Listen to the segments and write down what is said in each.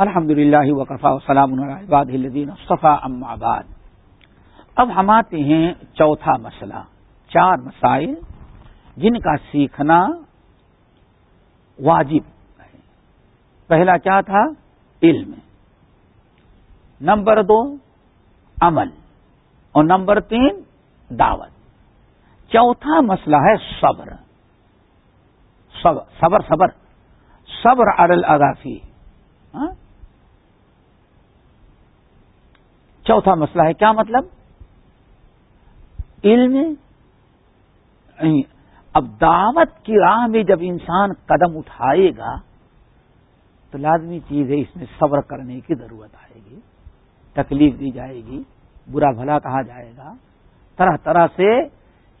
الحمد للہ وقفا وسلام الدین صفا ام آباد اب ہم آتے ہیں چوتھا مسئلہ، چار مسائل جن کا سیکھنا واجب ہے۔ پہلا کیا تھا؟ علم۔ نمبر دو، عمل۔ اور نمبر تین، دعوت۔ چوتھا مسئلہ ہے صبر۔ صبر صبر صبر۔ ارل اگافی ہاں؟ چوتھا مسئلہ ہے، کیا مطلب؟ علم یعنی اب دعوت کی راہ میں جب انسان قدم اٹھائے گا، تو لازمی چیز ہے، اس میں صبر کرنے کی ضرورت آئے گی، تکلیف دی جائے گی، برا بھلا کہا جائے گا، طرح طرح سے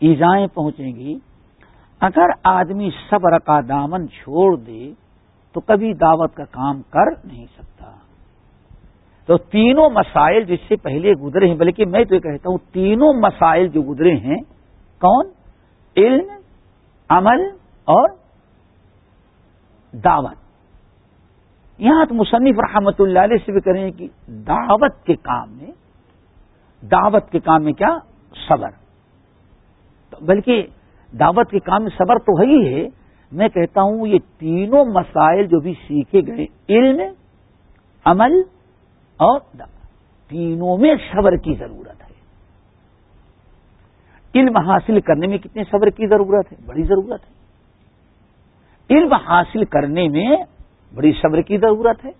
ایزائیں پہنچیں گی۔ اگر آدمی صبر کا دامن چھوڑ دے، تو کبھی دعوت کا کام کر نہیں سکتا۔ تو تینوں مسائل جس سے پہلے گزرے ہیں، بلکہ میں تو یہ کہتا ہوں، تینوں مسائل جو گزرے ہیں، کون؟ علم، عمل اور دعوت۔ یہاں تو مصنف رحمت اللہ علیہ سے بھی کریں کہ دعوت کے کام میں، دعوت کے کام میں کیا؟ صبر۔ بلکہ دعوت کے کام میں صبر تو ہے ہی ہے، میں کہتا ہوں یہ تینوں مسائل جو بھی سیکھے گئے، علم، عمل اور تینوں میں صبر کی ضرورت ہے۔ علم حاصل کرنے میں کتنے صبر کی ضرورت ہے؟ بڑی ضرورت ہے۔ علم حاصل کرنے میں بڑی صبر کی ضرورت ہے۔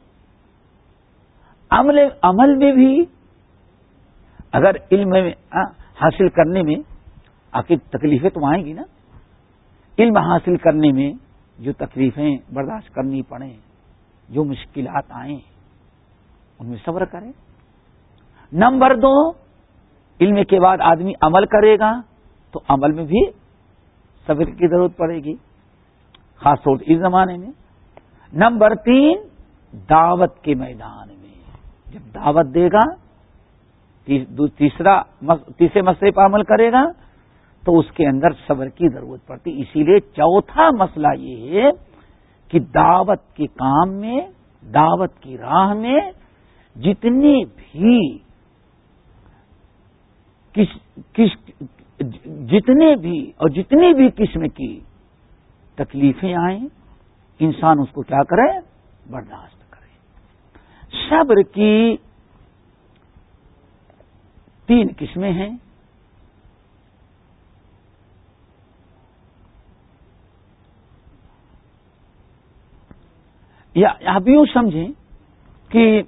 عمل عمل میں بھی اگر علم حاصل کرنے میں آخر تکلیفیں تو آئیں گی نا۔ علم حاصل کرنے میں جو تکلیفیں برداشت کرنی پڑیں، جو مشکلات آئیں۔ ان میں صبر کریں۔ نمبر دو، علم کے بعد آدمی عمل کرے گا تو عمل میں بھی صبر کی ضرورت پڑے گی، خاص طور سے اس زمانے میں۔ نمبر تین، دعوت کے میدان میں۔ جب دعوت دے گا تیسرا تیسرے مسئلے پر عمل کرے گا، تو اس کے اندر صبر کی ضرورت پڑتی۔ اسی لیے چوتھا مسئلہ یہ ہے کہ دعوت کے کام میں، دعوت کی راہ میں جتنی بھی کس کس، جتنے بھی اور جتنی بھی قسم کی تکلیفیں آئیں، انسان اس کو کیا کرے؟ برداشت کرے۔ صبر کی تین قسمیں ہیں۔ یا آپ یوں سمجھیں کہ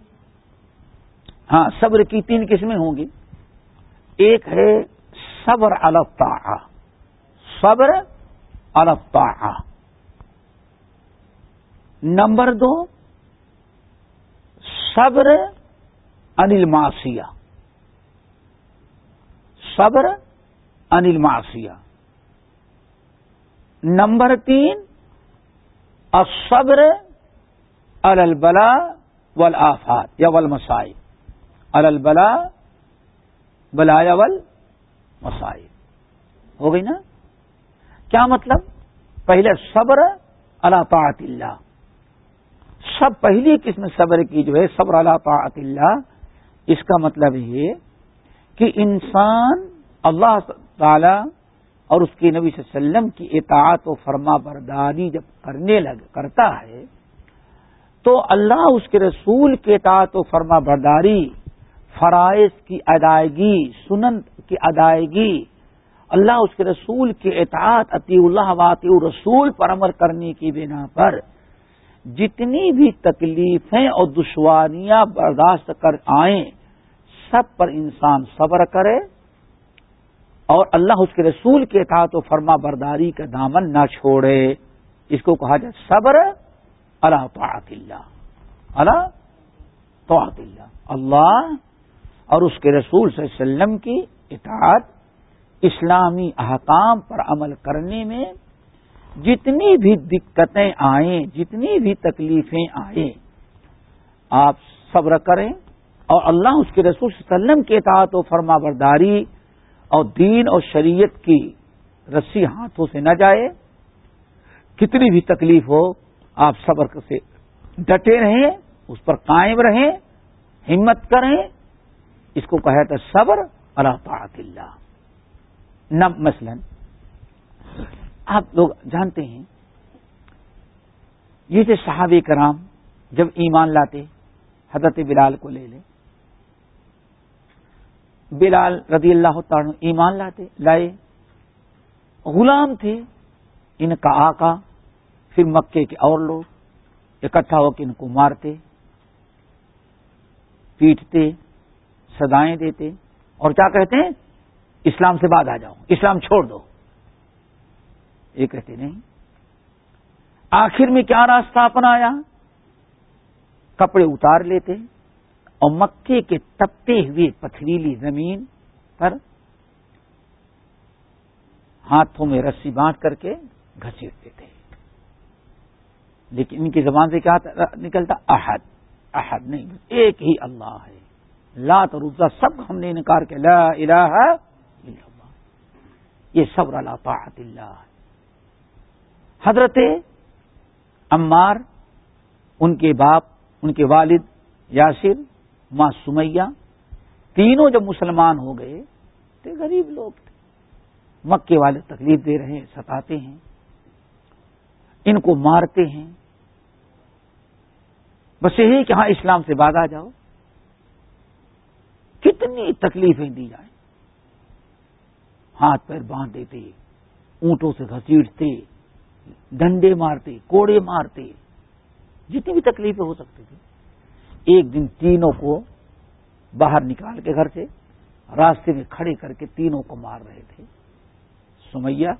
ہاں صبر کی تین قسمیں ہوں گی۔ ایک ہے صبر الفتا صبر الفتا نمبر دو، صبر انل ماسیا صبر انل ماسیا نمبر تین صبر البلا ول آفات یا ول مسائل البلا بلایا ول مسائل ہو گئی نا؟ کیا مطلب؟ پہلے صبر اللہ طاعت اللہ. سب پہلی قسم صبر کی جو ہے، صبر اللہ طاعت اللہ. اس کا مطلب یہ کہ انسان اللہ تعالی اور اس کے نبی صلی اللہ علیہ وسلم کی اطاعت و فرما برداری جب کرنے لگ، کرتا ہے، تو اللہ اس کے رسول کے اطاعت و فرما برداری فرائض کی ادائیگی، سنن کی ادائیگی، اللہ اس کے رسول کے اطاعت عطی اللہ واطی رسول پر عمل کرنے کی بنا پر جتنی بھی تکلیفیں اور دشواریاں برداشت کر آئیں، سب پر انسان صبر کرے اور اللہ اس کے رسول کے اطاعت و فرما برداری کا دامن نہ چھوڑے۔ اس کو کہا جائے صبر اللہ طاعت اللہ۔ اللہ طاعت اللہ۔ اللہ اور اس کے رسول صلی اللہ علیہ وسلم کی اطاعت اسلامی احکام پر عمل کرنے میں جتنی بھی دقتیں آئیں، جتنی بھی تکلیفیں آئیں، آپ صبر کریں اور اللہ اس کے رسول صلی اللہ علیہ وسلم کے اطاعت و فرما برداری اور دین اور شریعت کی رسی ہاتھوں سے نہ جائے۔ کتنی بھی تکلیف ہو، آپ صبر سے ڈٹے رہیں، اس پر قائم رہیں، ہمت کریں۔ اس کو کہا تھا صبر اللہ طاعت اللہ۔ نہ مثلا آپ لوگ جانتے ہیں، یہ جو صحابہ کرام جب ایمان لاتے، حضرت بلال کو لے لے۔ بلال رضی اللہ تعالیٰ ایمان لاتے، لائے۔ غلام تھے، ان کا آقا، پھر مکے کے اور لوگ اکٹھا ہو کے ان کو مارتے، پیٹتے۔ سدائیں دیتے اور کیا کہتے ہیں؟ اسلام سے بعد آ جاؤ، اسلام چھوڑ دو۔ یہ کہتے نہیں۔ آخر میں کیا راستہ اپنایا؟ کپڑے اتار لیتے اور مکے کے تپتے ہوئے پتھریلی زمین پر ہاتھوں میں رسی بانٹ کر کے گھسیٹ دیتے۔ لیکن ان کی زبان سے کیا نکلتا؟ احد۔ احد نہیں، ایک ہی اللہ ہے۔ لا روزہ سب ہم نے انکار کیا، لا الہ الا اللہ۔ یہ صبر اللہ طاعت اللہ۔ حضرت عمار، ان کے باپ، ان کے والد یاسر، ماں سمیہ، تینوں جب مسلمان ہو گئے تو غریب لوگ تھے۔ مکے والے تکلیف دے رہے ہیں، ستاتے ہیں۔ ان کو مارتے ہیں۔ بس یہی کہ ہاں اسلام سے بعد آ جاؤ۔ کتنی تکلیفیں دی جائیں۔ ہاتھ پیر باندھ دیتے اونٹوں سے گھسیٹتے، ڈنڈے مارتے، کوڑے مارتے، جتنی بھی تکلیفیں ہو سکتی تھی ایک دن تینوں کو باہر نکال کے گھر سے راستے میں کھڑے کر کے تینوں کو مار رہے تھے۔ سمیا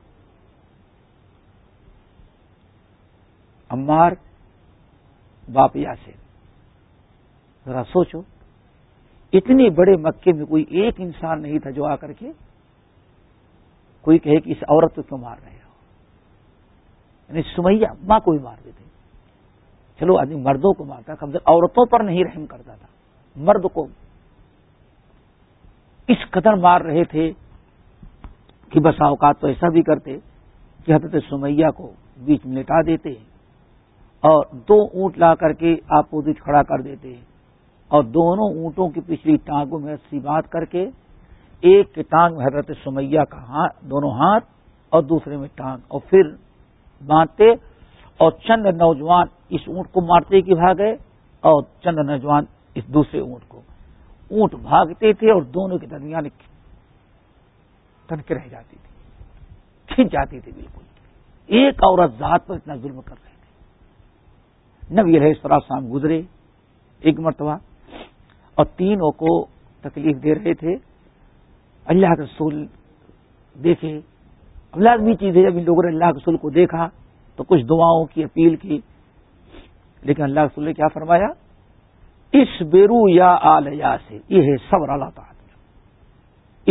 امار باپیا سے ذرا سوچو۔ اتنے بڑے مکے میں کوئی ایک انسان نہیں تھا جو آ کر کے کوئی کہے کہ اس عورت کو کیوں مار رہے ہو؟ یعنی سمیا ماں کو بھی مار دیتے چلو، آدمی مردوں کو مارتا کم سے عورتوں پر نہیں رحم کرتا تھا۔ مرد کو اس قدر مار رہے تھے کہ بسا اوقات تو ایسا بھی کرتے کہ حضرت سمیا کو بیچ میں لٹا دیتے اور دو اونٹ لا کر کے آپوزٹ کھڑا کر دیتے اور دونوں اونٹوں کی پچھلی ٹانگوں میں رسی بات کر کے ایک کے ٹانگ میں حضرت سمیا کا ہاتھ دونوں ہاتھ اور دوسرے میں ٹانگ اور پھر باندھتے اور چند نوجوان اس اونٹ کو مارتے کی بھاگے اور چند نوجوان اس دوسرے اونٹ کو اونٹ بھاگتے تھے اور دونوں کے درمیان تنک رہ جاتی تھی۔ کھینچ جاتی تھی بالکل۔ ایک عورت ذات پر اتنا ظلم کر رہے تھے۔ نبی رہے سراسام گزرے۔ ایک مرتبہ اور تینوں کو تکلیف دے رہے تھے۔ اللہ کے رسول دیکھے لازمی چیز ہے، جب ان لوگوں نے اللہ کے رسول کو دیکھا تو کچھ دعاؤں کی اپیل کی۔ لیکن اللہ رسول نے کیا فرمایا؟ اس بیرو یا آل سے یہ ہے صبر اللہ تعالی۔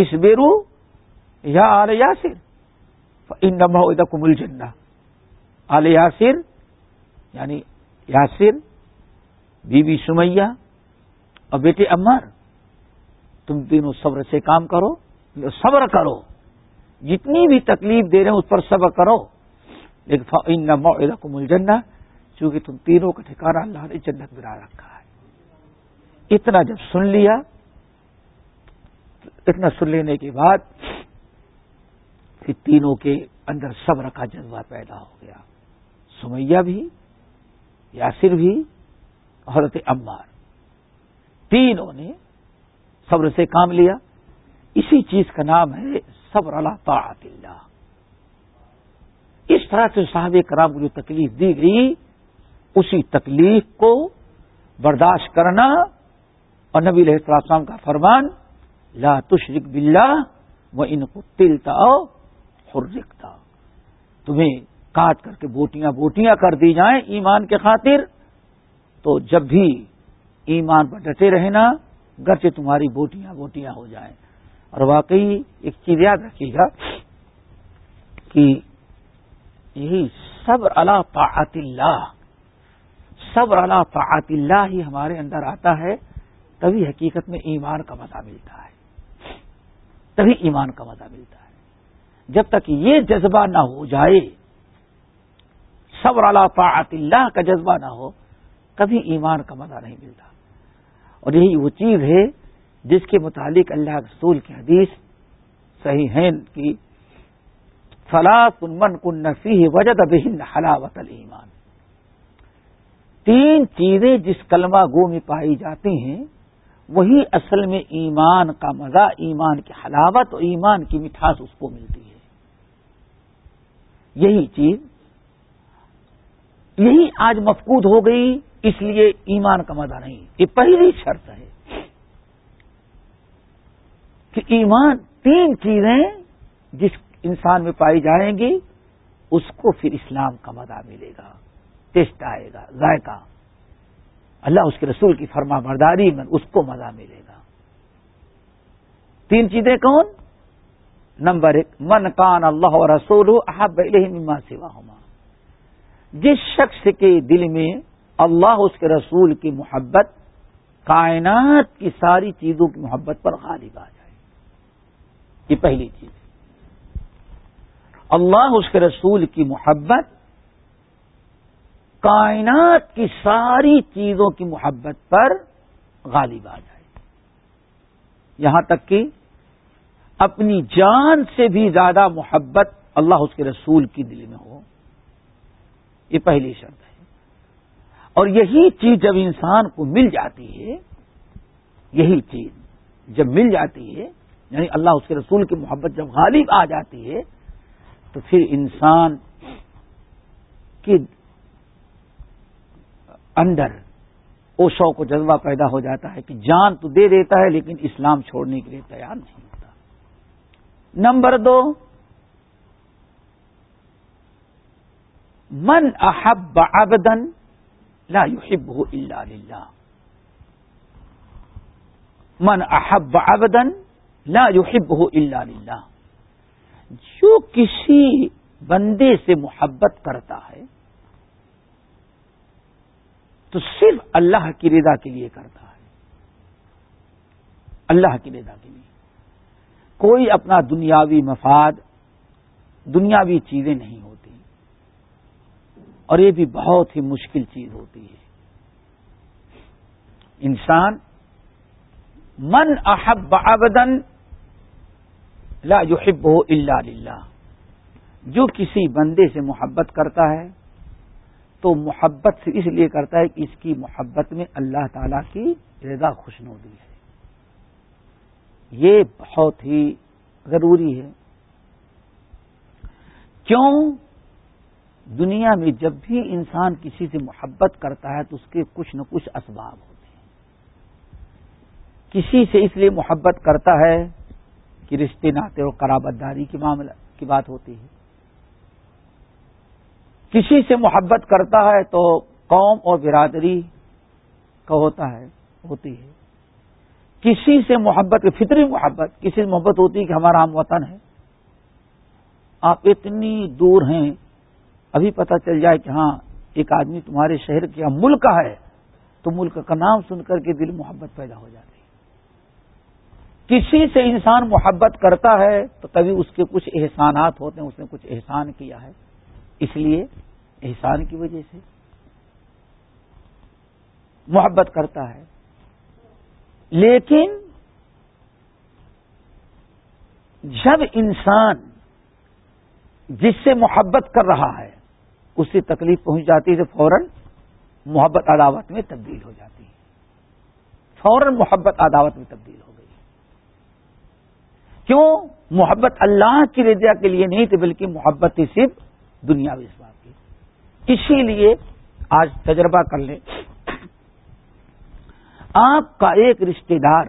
اس بیرو یا آل یاسر۔ ان نمبر کو مل آل یاسر یعنی یاسر، بی بی سمیہ اور بیٹے امر تم تینوں صبر سے کام کرو، صبر کرو۔ جتنی بھی تکلیف دے رہے ہیں، اس پر صبر کرو۔ لیکن ان کو مل جنڈا چونکہ تم تینوں کا ٹھکانا اللہ نے جنت بنا رکھا ہے۔ اتنا جب سن لیا، اتنا سن لینے کے بعد، پھر تینوں کے اندر صبر کا جذبہ پیدا ہو گیا۔ سمیہ بھی، یاسر بھی، حضرت عمار۔ تینوں نے صبر سے کام لیا۔ اسی چیز کا نام ہے صبر اللہ طاعت اللہ۔ اس طرح سے صاحب کرام کو جو تکلیف دی گئی، اسی تکلیف کو برداشت کرنا اور نبی علیہ السلام کا فرمان، لا تشرک باللہ وہ ان کو تلتا حرکتا تمہیں کاٹ کر کے بوٹیاں بوٹیاں کر دی جائیں ایمان کے خاطر، تو جب بھی ایمان پر ڈٹے رہنا گھر سے تمہاری بوٹیاں بوٹیاں ہو جائیں۔ اور واقعی ایک چیز یاد رکھیے گا کہ یہی صبر اللہ طاعت اللہ، صبر اللہ طاعت اللہ ہی ہمارے اندر آتا ہے، تبھی حقیقت میں ایمان کا مزہ ملتا ہے۔ تبھی ایمان کا مزہ ملتا ہے۔ جب تک یہ جذبہ نہ ہو جائے، صبر اللہ طاعت اللہ کا جذبہ نہ ہو کبھی ایمان کا مزہ نہیں ملتا۔ اور یہی وہ چیز ہے جس کے متعلق اللہ رسول کی حدیث صحیح ہے کہ فلاح کن من کن نفی وجد بہن حلاوت ایمان تین چیزیں جس کلمہ گو میں پائی جاتی ہیں، وہی اصل میں ایمان کا مزہ، ایمان کی حلاوت اور ایمان کی مٹھاس اس کو ملتی ہے۔ یہی چیز، یہی آج مفقود ہو گئی۔ اس لیے ایمان کا مزہ نہیں یہ پہلی شرط ہے کہ ایمان تین چیزیں جس انسان میں پائی جائیں گی، اس کو پھر اسلام کا مزہ ملے گا ٹیسٹ آئے گا، ذائقہ۔ اللہ اس کے رسول کی فرما برداری میں اس کو مزہ ملے گا۔ تین چیزیں کون؟ نمبر ایک، من کان اللہ رسول احب مما سوا ہوما جس شخص کے دل میں اللہ اس کے رسول کی محبت کائنات کی ساری چیزوں کی محبت پر غالب آ جائے۔ یہ پہلی چیز۔ اللہ اس کے رسول کی محبت کائنات کی ساری چیزوں کی محبت پر غالب آ جائے۔ یہاں تک کہ اپنی جان سے بھی زیادہ محبت اللہ اس کے رسول کی دل میں ہو۔ یہ پہلی شرط ہے۔ اور یہی چیز جب انسان کو مل جاتی ہے، یہی چیز جب مل جاتی ہے یعنی اللہ اس کے رسول کی محبت جب غالب آ جاتی ہے، تو پھر انسان کی اندر او شوق و جذبہ پیدا ہو جاتا ہے کہ جان تو دے دیتا ہے لیکن اسلام چھوڑنے کے لیے تیار نہیں ہوتا۔ نمبر دو، من احب عبدن لا يحبه الا للہ من احب عبدن لا يحبه الا للہ جو کسی بندے سے محبت کرتا ہے، تو صرف اللہ کی رضا کے لیے کرتا ہے۔ اللہ کی رضا کے لیے۔ کوئی اپنا دنیاوی مفاد، دنیاوی چیزیں نہیں ہوتی اور یہ بھی بہت ہی مشکل چیز ہوتی ہے۔ انسان من احب ابدن لا يحب الا للہ۔ جو کسی بندے سے محبت کرتا ہے تو محبت سے اس لیے کرتا ہے کہ اس کی محبت میں اللہ تعالی کی رضا خوشنودی ہے۔ یہ بہت ہی ضروری ہے۔ کیوں؟ دنیا میں جب بھی انسان کسی سے محبت کرتا ہے تو اس کے کچھ نہ کچھ اسباب ہوتے ہیں۔ کسی سے اس لیے محبت کرتا ہے کہ رشتے ناطے اور قرابت داری کی معاملہ کی بات ہوتی ہے۔ کسی سے محبت کرتا ہے تو قوم اور برادری کا ہوتا ہے، ہوتی ہے۔ کسی سے محبت، فطری محبت، کسی سے محبت ہوتی ہے کہ ہمارا ہم وطن ہے۔ آپ اتنی دور ہیں ابھی پتہ چل جائے کہ ہاں ایک آدمی تمہارے شہر کیا ملک کا ہے، تو ملک کا نام سن کر کے دل محبت پیدا ہو جاتی ہے۔ کسی سے انسان محبت کرتا ہے، تو تبھی اس کے کچھ احسانات ہوتے ہیں، اس نے کچھ احسان کیا ہے۔ اس لیے احسان کی وجہ سے محبت کرتا ہے۔ لیکن جب انسان جس سے محبت کر رہا ہے اس سے تکلیف پہنچ جاتی ہے تو فوراً محبت عداوت میں تبدیل ہو جاتی ہے۔ فوراً محبت عداوت میں تبدیل ہو گئی۔ کیوں؟ محبت اللہ کی رضا کے لیے نہیں تھی، بلکہ محبت ہی صرف دنیاوی اس بات کی۔ اسی لیے آج تجربہ کر لیں۔ آپ کا ایک رشتے دار،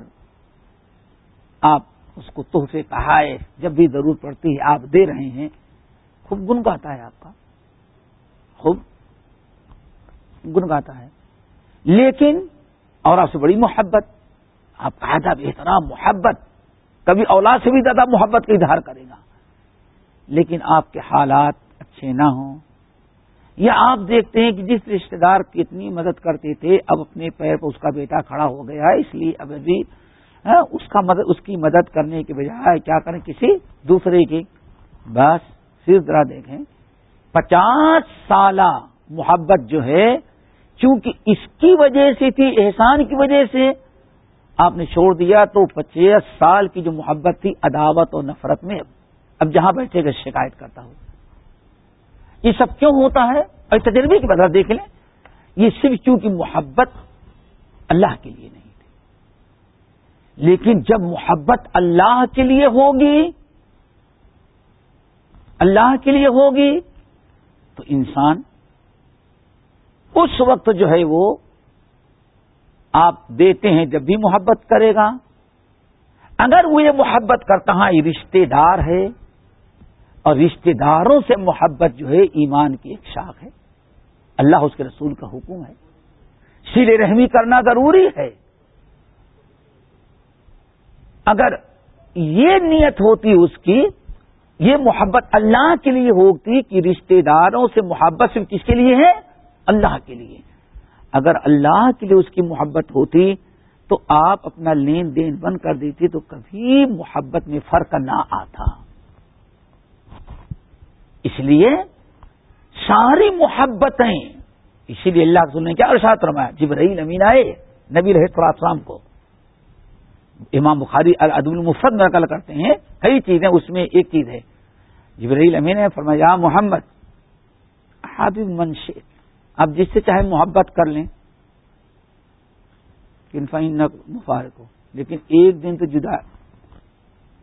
آپ اس کو تحفے کہائے جب بھی ضرورت پڑتی ہے آپ دے رہے ہیں، خوب گنگاتا ہے آپ کا۔ خوب گنگاتا ہے۔ لیکن اور آپ سے بڑی محبت، آپ کا ادب احترام، محبت، کبھی اولاد سے بھی زیادہ محبت کا اظہار کرے گا۔ لیکن آپ کے حالات اچھے نہ ہوں۔ یا آپ دیکھتے ہیں کہ جس رشتے دار کی اتنی مدد کرتے تھے، اب اپنے پیر پر اس کا بیٹا کھڑا ہو گیا ہے اس لیے اب ابھی ہاں، اس کا مدد، اس کی مدد کرنے کے بجائے کیا کریں؟ کسی دوسرے کی۔ بس صرف ذرا دیکھیں۔ پچاس سالہ محبت جو ہے، چونکہ اس کی وجہ سے تھی، احسان کی وجہ سے، آپ نے چھوڑ دیا تو پچیس سال کی جو محبت تھی، عداوت اور نفرت میں اب جہاں بیٹھے گا، شکایت کرتا ہوں۔ یہ سب کیوں ہوتا ہے؟ اور تجربے کی بدلا دیکھ لیں، یہ صرف چونکہ محبت اللہ کے لیے نہیں تھی۔ لیکن جب محبت اللہ کے لیے ہوگی، اللہ کے لیے ہوگی تو انسان اس وقت جو ہے وہ آپ دیتے ہیں جب بھی محبت کرے گا۔ اگر وہ یہ محبت کرتا ہے یہ رشتے دار ہے اور رشتے داروں سے محبت جو ہے ایمان کی ایک شاخ ہے۔ اللہ اس کے رسول کا حکم ہے۔ سیل رحمی کرنا ضروری ہے۔ اگر یہ نیت ہوتی اس کی یہ محبت اللہ کے لیے ہوتی کہ رشتے داروں سے محبت صرف کس کے لیے ہے؟ اللہ کے لیے۔ اگر اللہ کے لیے اس کی محبت ہوتی تو آپ اپنا لین دین بند کر دیتی تو کبھی محبت میں فرق نہ آتا۔ اس لیے ساری محبتیں، اسی لیے اللہ سننے کیا ارشاد رمایا جب رہی آئے، نبی رہے السلام کو۔ امام بخاری عدم المفت میں نقل کرتے ہیں، کئی چیزیں، اس میں ایک چیز ہے۔ جبرائیل امین نے فرمایا محمد، حابب منشی آپ جس سے چاہے محبت کر لیں۔ فائن مفارق ہو لیکن ایک دن تو جدا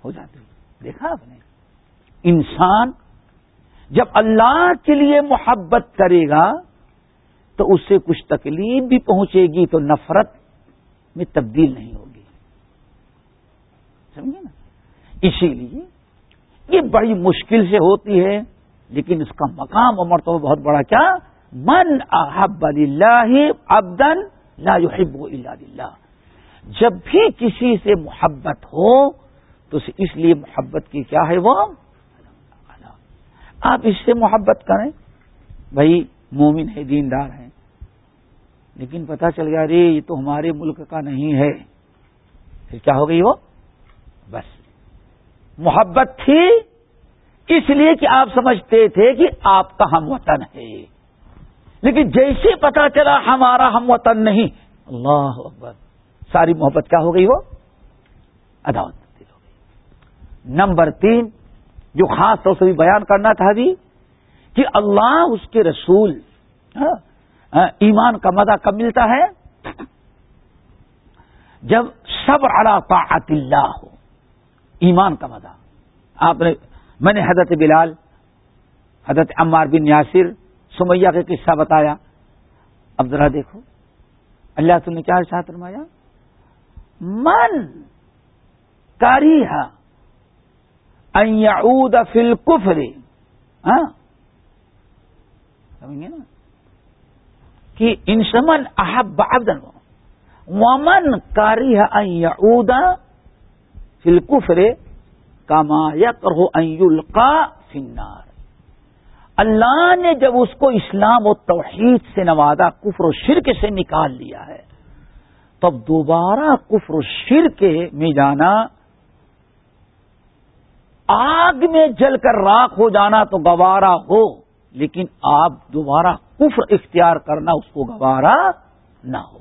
ہو جاتے دیکھا آپ نے؟ انسان جب اللہ کے لیے محبت کرے گا، تو اس سے کچھ تکلیف بھی پہنچے گی، تو نفرت میں تبدیل نہیں ہوگی۔ سمجھے نا؟ اسی لیے یہ بڑی مشکل سے ہوتی ہے، لیکن اس کا مقام اور مرتبہ بہت بڑا کیا؟ من احب اللہ ابدن لا يحب الا اللہ جب بھی کسی سے محبت ہو، تو اس لیے محبت کی کیا ہے وہ؟ آپ اس سے محبت کریں۔ بھائی، مومن ہے دیندار ہیں۔ لیکن پتا چل گیا رے یہ تو ہمارے ملک کا نہیں ہے۔ پھر کیا ہو گئی وہ؟ بس۔ محبت تھی اس لیے کہ آپ سمجھتے تھے کہ آپ کا ہم وطن ہے۔ لیکن جیسے پتا چلا ہمارا ہم وطن نہیں۔ اللہ اکبر۔ ساری محبت کیا ہو گئی وہ؟ عداوت ہو گئی۔ نمبر تین، جو خاص طور سے بھی بیان کرنا تھا بھی کہ اللہ اس کے رسول ہاں، ہاں، ایمان کا مزہ کب ملتا ہے؟ جب سب اڑا طاعت اللہ ہو۔ ایمان کا مزہ آپ نے میں نے حضرت بلال، حضرت عمار بن یاسر سمیا کا قصہ بتایا۔ اب ذرا دیکھو۔ اللہ تم نے کیا ساتھ رمایا من کاری فل کفرے ہاں؟ سمجھیں نا؟ کہ انسمن احب عبدن۔ ومن کاری ہے فل کفرے کما یکر یلقا فنار اللہ نے جب اس کو اسلام و توحید سے نوازا، کفر و شرک سے نکال لیا ہے، تب دوبارہ کفر و شرک میں جانا، آگ میں جل کر راک ہو جانا تو گوارا ہو، لیکن آپ دوبارہ کفر اختیار کرنا، اس کو گوارا نہ ہو۔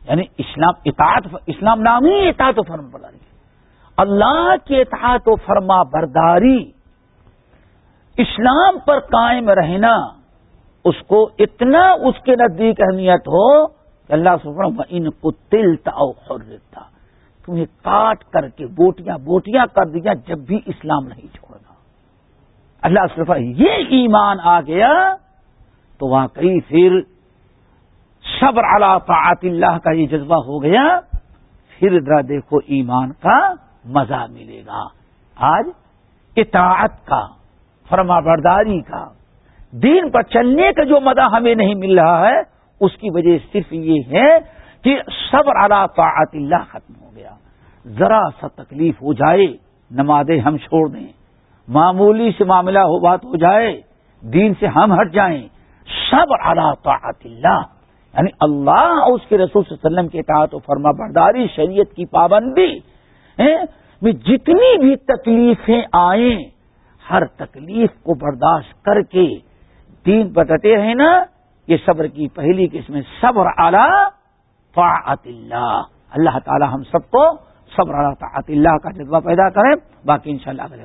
یعنی اسلام اطاعت، اسلام نامی اطاعت و فرم برداری اللہ کے اطاعت و فرما برداری، اسلام پر قائم رہنا، اس کو اتنا اس کے نزدیک اہمیت ہو کہ اللہ سبحانہ ان کو تل تا تمہیں کاٹ کر کے بوٹیاں بوٹیاں کر دیا جب بھی اسلام نہیں چھوڑنا اللہ صرف یہ ایمان آ گیا، تو وہاں کئی پھر صبر اللہ طاعت اللہ کا یہ جذبہ ہو گیا، پھر ذرا دیکھو ایمان کا مزہ ملے گا۔ آج اطاعت کا فرما برداری کا، دین پر چلنے کا جو مدہ ہمیں نہیں مل رہا ہے، اس کی وجہ صرف یہ ہے کہ صبر اعلی طاعت اللہ ختم ہو گیا۔ ذرا سا تکلیف ہو جائے، نمازیں ہم چھوڑ دیں۔ معمولی سے معاملہ ہو، بات ہو جائے، دین سے ہم ہٹ جائیں۔ صبر اعلی طاعت اللہ یعنی اللہ اور اس کے رسول صلی اللہ علیہ وسلم کے اطاعت و فرما برداری شریعت کی پابندی جتنی بھی تکلیفیں آئیں، ہر تکلیف کو برداشت کر کے دین بتتے رہنا رہے نا؟ یہ صبر کی پہلی قسم صبر اعلی طاعت اللہ۔ اللہ تعالی ہم سب کو صبر طاعت اللہ کا جذبہ پیدا کریں۔ باقی انشاءاللہ شاء اللہ